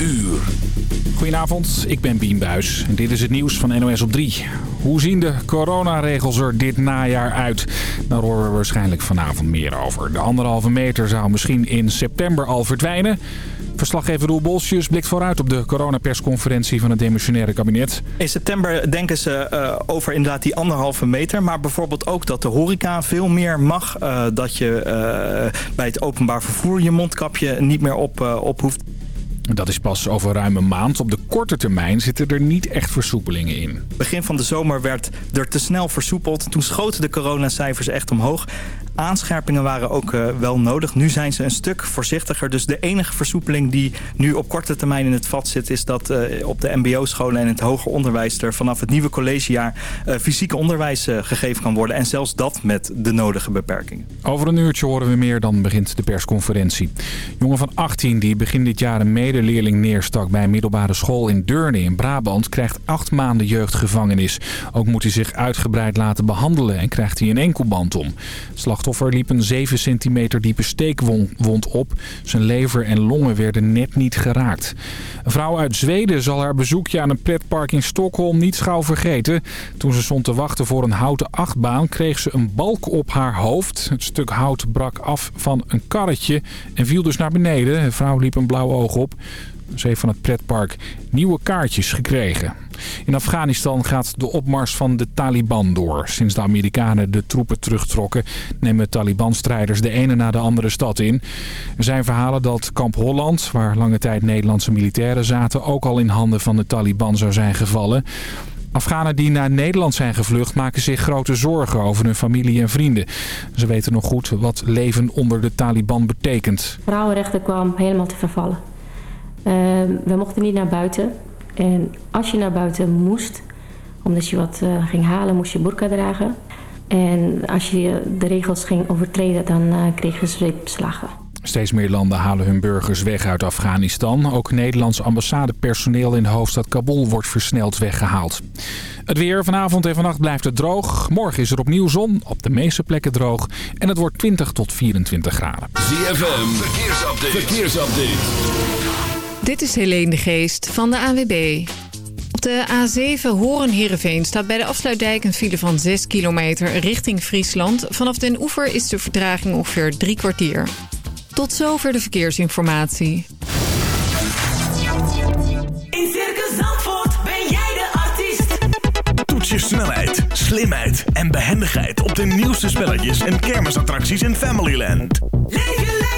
uur. Goedenavond, ik ben Bien Buis en dit is het nieuws van NOS op 3. Hoe zien de coronaregels er dit najaar uit? Daar horen we waarschijnlijk vanavond meer over. De anderhalve meter zou misschien in september al verdwijnen. Verslaggever Roel Bolsjes blikt vooruit op de coronapersconferentie van het demissionaire kabinet. In september denken ze uh, over inderdaad die anderhalve meter. Maar bijvoorbeeld ook dat de horeca veel meer mag. Uh, dat je uh, bij het openbaar vervoer je mondkapje niet meer op, op hoeft. Dat is pas over ruim een maand. Op de korte termijn zitten er niet echt versoepelingen in. Begin van de zomer werd er te snel versoepeld. Toen schoten de coronacijfers echt omhoog. Aanscherpingen waren ook uh, wel nodig. Nu zijn ze een stuk voorzichtiger. Dus de enige versoepeling die nu op korte termijn in het vat zit... is dat uh, op de mbo-scholen en het hoger onderwijs... er vanaf het nieuwe collegejaar uh, fysieke onderwijs gegeven kan worden. En zelfs dat met de nodige beperkingen. Over een uurtje horen we meer, dan begint de persconferentie. Jongen van 18 die begin dit jaar een medeleerling neerstak... bij een middelbare school in Deurne in Brabant... krijgt acht maanden jeugdgevangenis. Ook moet hij zich uitgebreid laten behandelen... en krijgt hij een enkelband om. Slachtoffer slachtoffer liep een 7 centimeter diepe steekwond op. Zijn lever en longen werden net niet geraakt. Een vrouw uit Zweden zal haar bezoekje aan een pretpark in Stockholm niet schouw vergeten. Toen ze stond te wachten voor een houten achtbaan kreeg ze een balk op haar hoofd. Het stuk hout brak af van een karretje en viel dus naar beneden. De vrouw liep een blauw oog op. Ze heeft van het pretpark nieuwe kaartjes gekregen. In Afghanistan gaat de opmars van de Taliban door. Sinds de Amerikanen de troepen terugtrokken... nemen Taliban-strijders de ene na de andere stad in. Er zijn verhalen dat kamp Holland, waar lange tijd Nederlandse militairen zaten... ook al in handen van de Taliban zou zijn gevallen. Afghanen die naar Nederland zijn gevlucht maken zich grote zorgen over hun familie en vrienden. Ze weten nog goed wat leven onder de Taliban betekent. Vrouwenrechten kwam helemaal te vervallen. Uh, we mochten niet naar buiten. En als je naar buiten moest, omdat je wat uh, ging halen, moest je burka dragen. En als je de regels ging overtreden, dan uh, kreeg je zweepslagen. Steeds meer landen halen hun burgers weg uit Afghanistan. Ook Nederlands ambassadepersoneel in de hoofdstad Kabul wordt versneld weggehaald. Het weer vanavond en vannacht blijft het droog. Morgen is er opnieuw zon, op de meeste plekken droog. En het wordt 20 tot 24 graden. ZFM, verkeersupdate. verkeersupdate. Dit is Helene de Geest van de AWB. Op de A7 Horen-Herenveen staat bij de afsluitdijk een file van 6 kilometer richting Friesland. Vanaf den oever is de vertraging ongeveer drie kwartier. Tot zover de verkeersinformatie. In Circus Zandvoort ben jij de artiest. Toets je snelheid, slimheid en behendigheid op de nieuwste spelletjes en kermisattracties in Familyland. Leef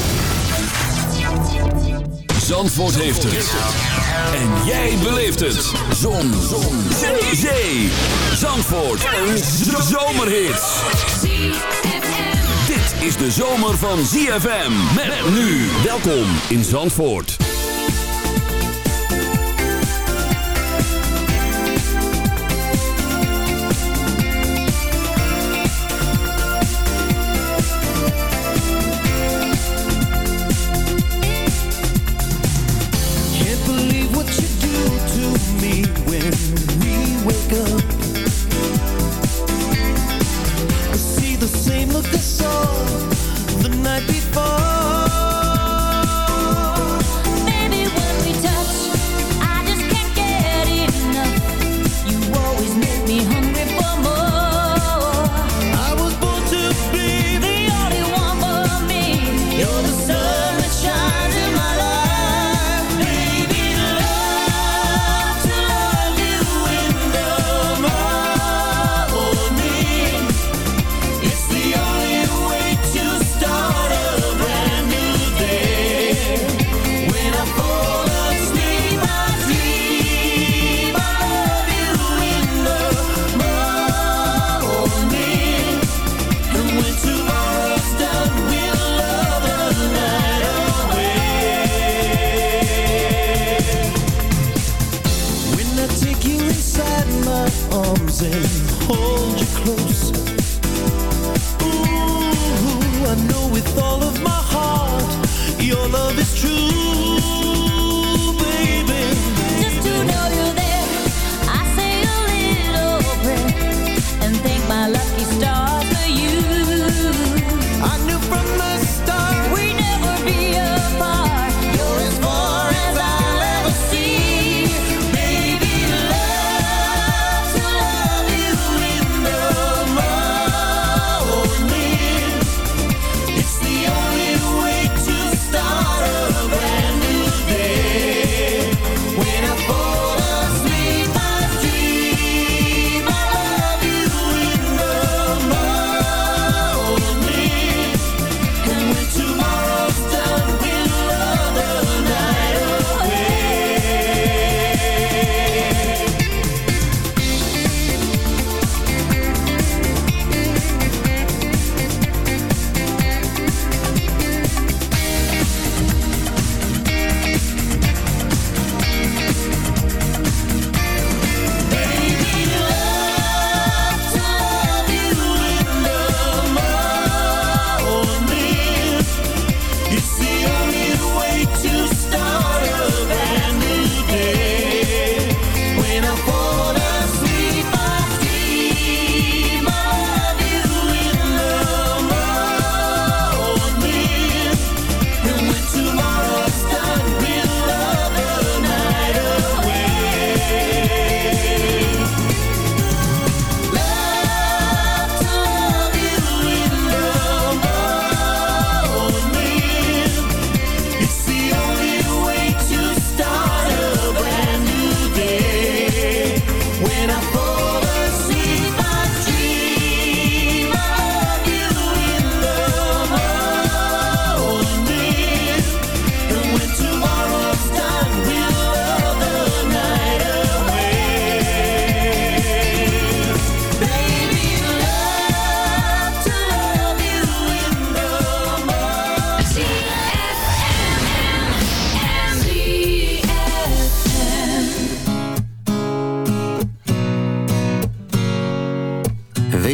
Zandvoort heeft het. En jij beleeft het. Zon. Zon. Zee. Zee. Zandvoort. Een zomerhit is de zomer van ZFM. Met nu. Welkom in Zandvoort.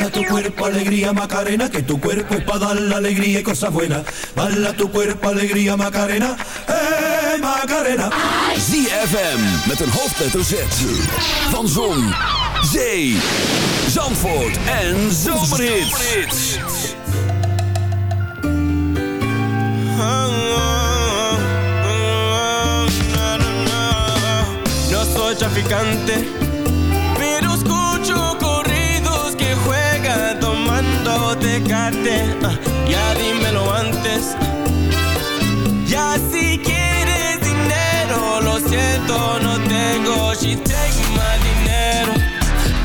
Dale tu cuerpo alegría Macarena, que tu cuerpo es para dar la alegría y cosas buenas. Dale tu cuerpo alegría Macarena, eh Macarena. ZFM met een hoofdletter Z. Van Zon, Zee, Zandvoort en Zomerhits. No soy traficante, tomando tecate. Ah, ya dímelo antes. Ya si quieres dinero, lo siento, no tengo. She take my dinero,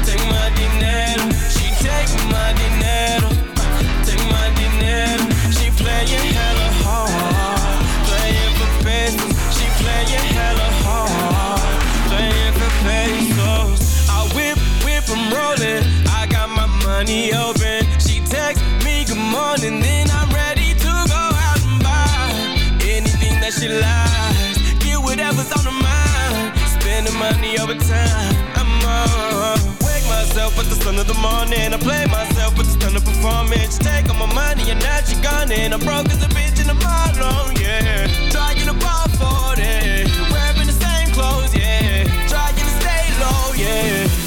take my dinero. She take my dinero, take my dinero. She playing hella hard, playing for pesos. She playing hella hard, playing for pesos. I whip, whip, I'm rolling. I got my money open. Morning, then I'm ready to go out and buy anything that she likes. Get whatever's on her mind. Spending money over time. I'm on. Wake myself with the sun of the morning. I play myself with the stun of performance. Take all my money and now she gone. And I'm broke as a bitch and I'm all alone, oh, yeah. Trying to ball for it. Wearing the same clothes, yeah. Trying to stay low, yeah.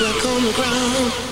like on the ground.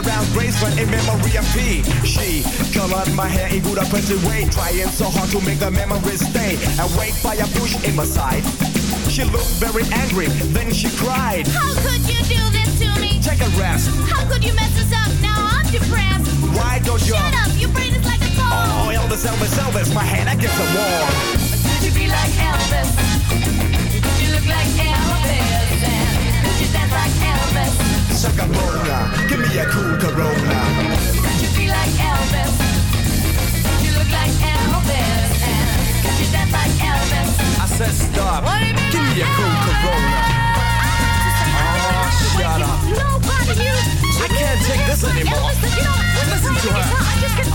around Graceland in memory of P. She colored my hair in good oppressive way, trying so hard to make the memories stay. Awake by a bush in my side. She looked very angry, then she cried. How could you do this to me? Take a rest. How could you mess us up? Now I'm depressed. Why don't you? Shut up, your brain is like a phone. Oh, Elvis, Elvis, Elvis, my hand against the wall. Could you be like Elvis? Could you look like Elvis? And could you dance like Elvis? Shakabona. Give me a cool Corona. Could you be like Elvis? You look like Elvis. And could you dance like Elvis? I said stop. Give me a cool Corona. Ah, shut up. I can't take this anymore. Listen to her.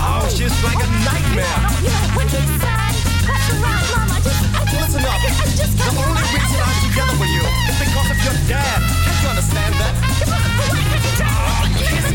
Oh, she's like a nightmare. Just, I just, Listen up. I just, I just the only reason I'm together with you is because of your dad. Can't you understand that?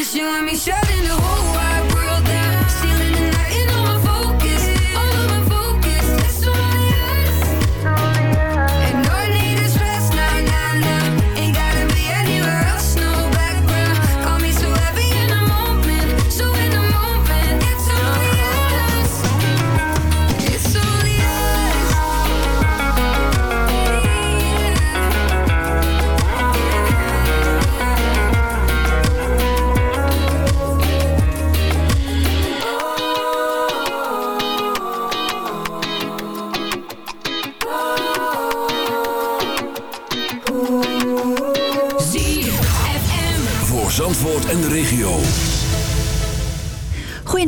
It's you and me, Shelly.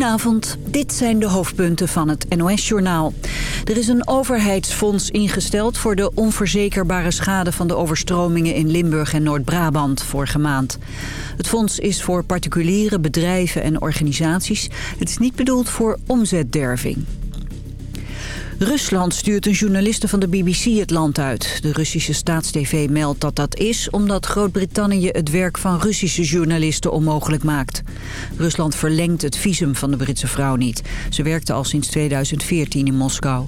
Goedenavond, dit zijn de hoofdpunten van het NOS-journaal. Er is een overheidsfonds ingesteld voor de onverzekerbare schade van de overstromingen in Limburg en Noord-Brabant vorige maand. Het fonds is voor particuliere bedrijven en organisaties. Het is niet bedoeld voor omzetderving. Rusland stuurt een journaliste van de BBC het land uit. De Russische staatstv meldt dat dat is omdat Groot-Brittannië het werk van Russische journalisten onmogelijk maakt. Rusland verlengt het visum van de Britse vrouw niet. Ze werkte al sinds 2014 in Moskou.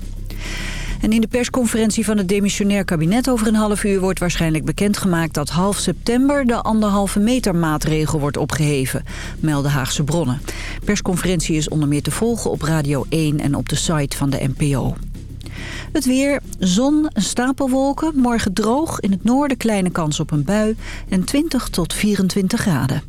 En in de persconferentie van het demissionair kabinet over een half uur wordt waarschijnlijk bekendgemaakt dat half september de anderhalve meter maatregel wordt opgeheven, melden Haagse bronnen. Persconferentie is onder meer te volgen op Radio 1 en op de site van de NPO. Het weer, zon, stapelwolken, morgen droog, in het noorden kleine kans op een bui en 20 tot 24 graden.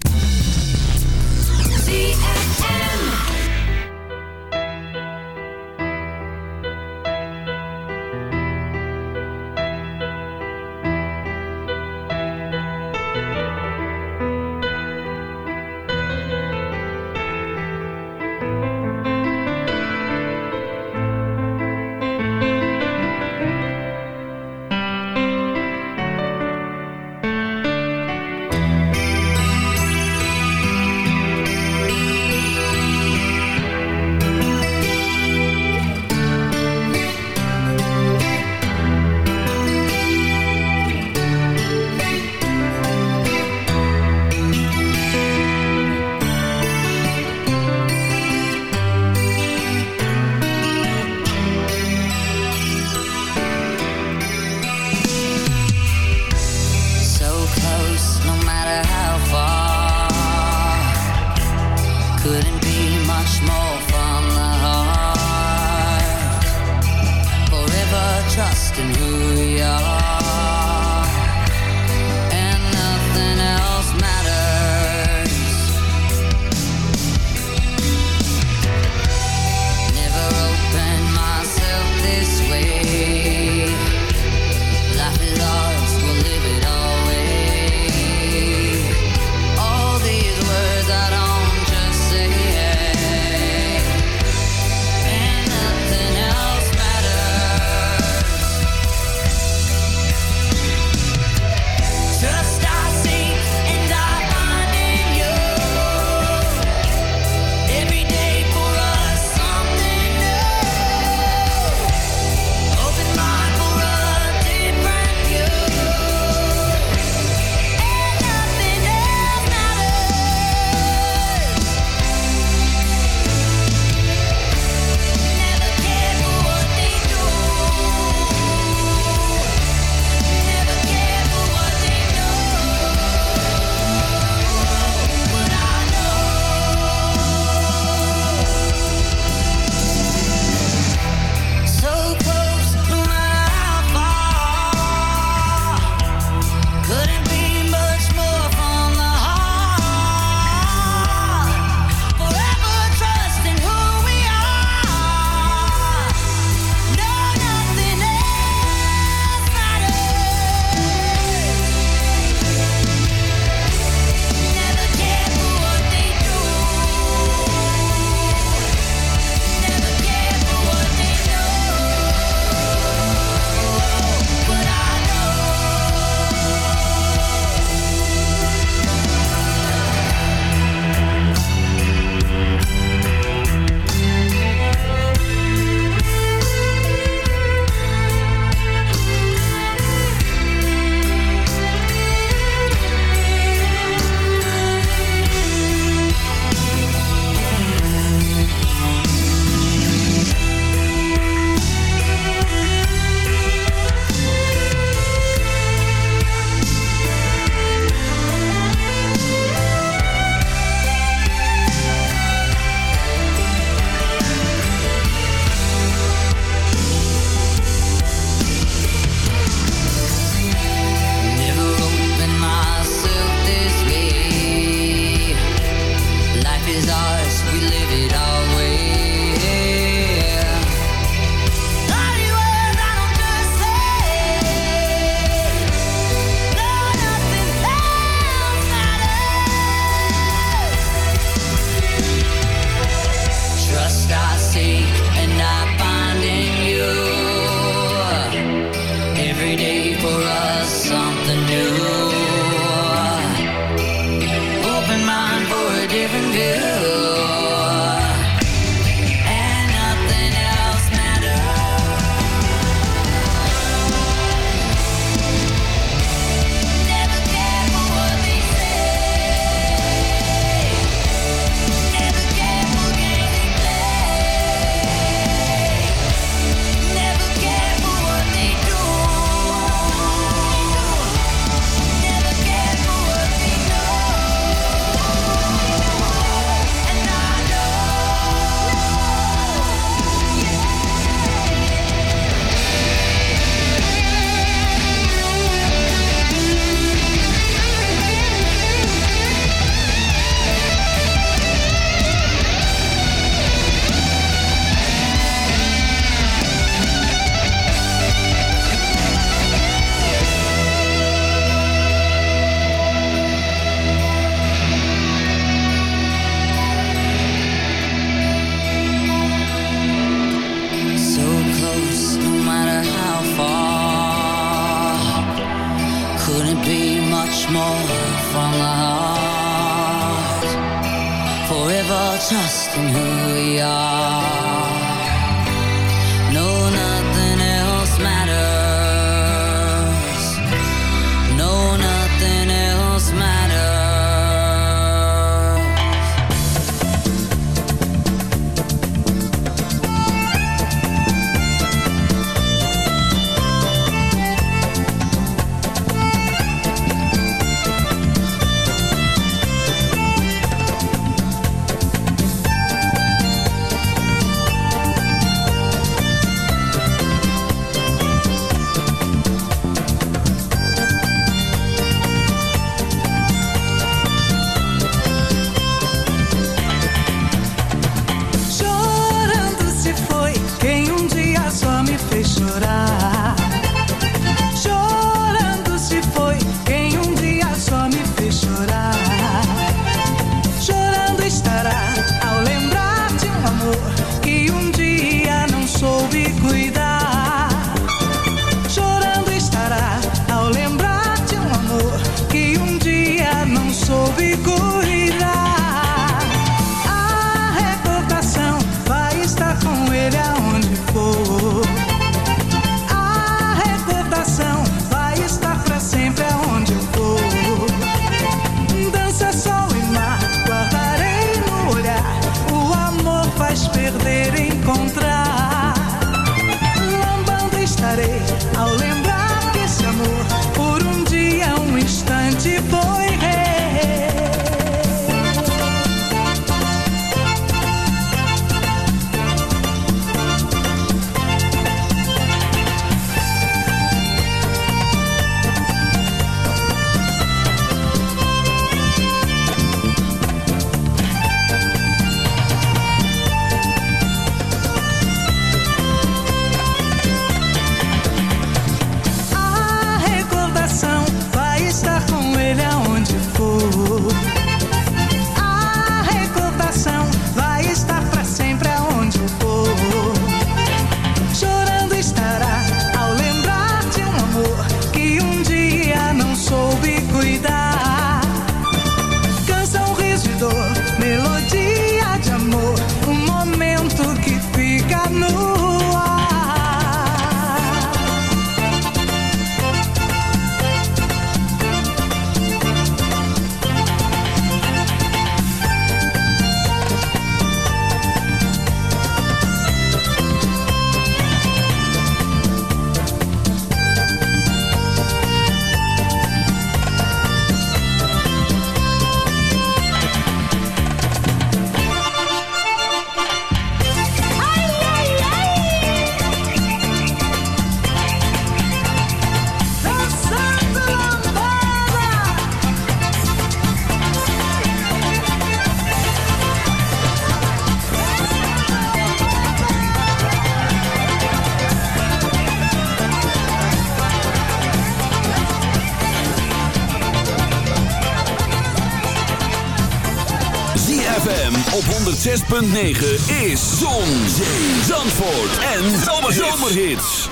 9 is Zon, Zee, Zandvoort en Zomerhits.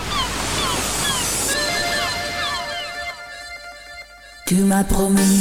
Tu m'as promis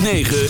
106.9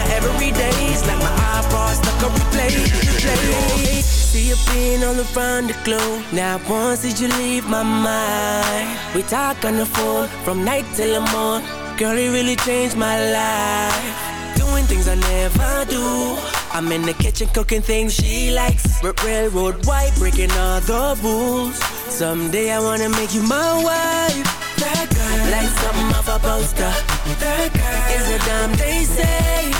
every day's like my iPod stuck on replay, replay. See you being all around the globe. Now once did you leave my mind? We talk on the phone from night till the morning. Girl, it really changed my life. Doing things I never do. I'm in the kitchen cooking things she likes. R- railroad white, breaking all the rules. Someday I wanna make you my wife. That girl, like something off a poster. That girl is a damn they say.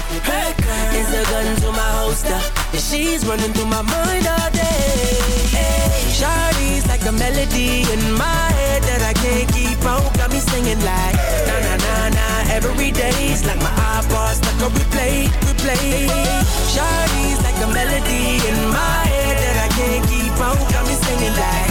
Is a gun to my holster. She's running through my mind all day. Hey, Shawty's like a melody in my head that I can't keep out. Got me singing like na na na na every day's like my iPod stuck on replay, replay. Shawty's like a melody in my head that I can't keep out. Got me singing like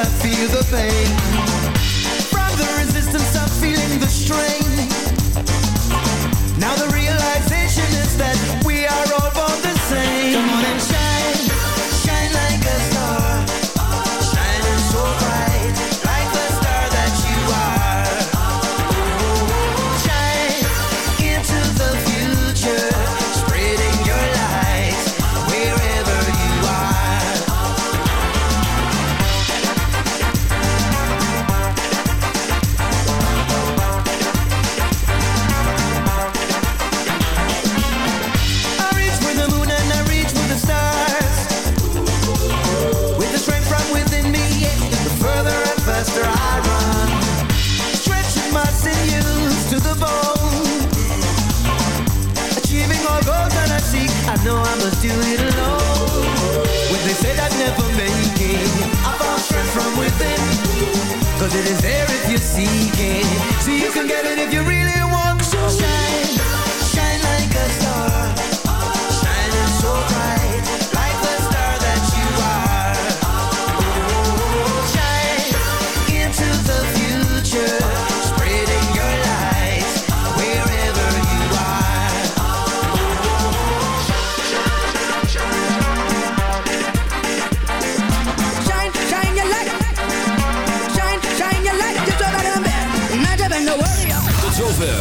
I feel the pain. From the resistance I'm feeling the strain. get it if you really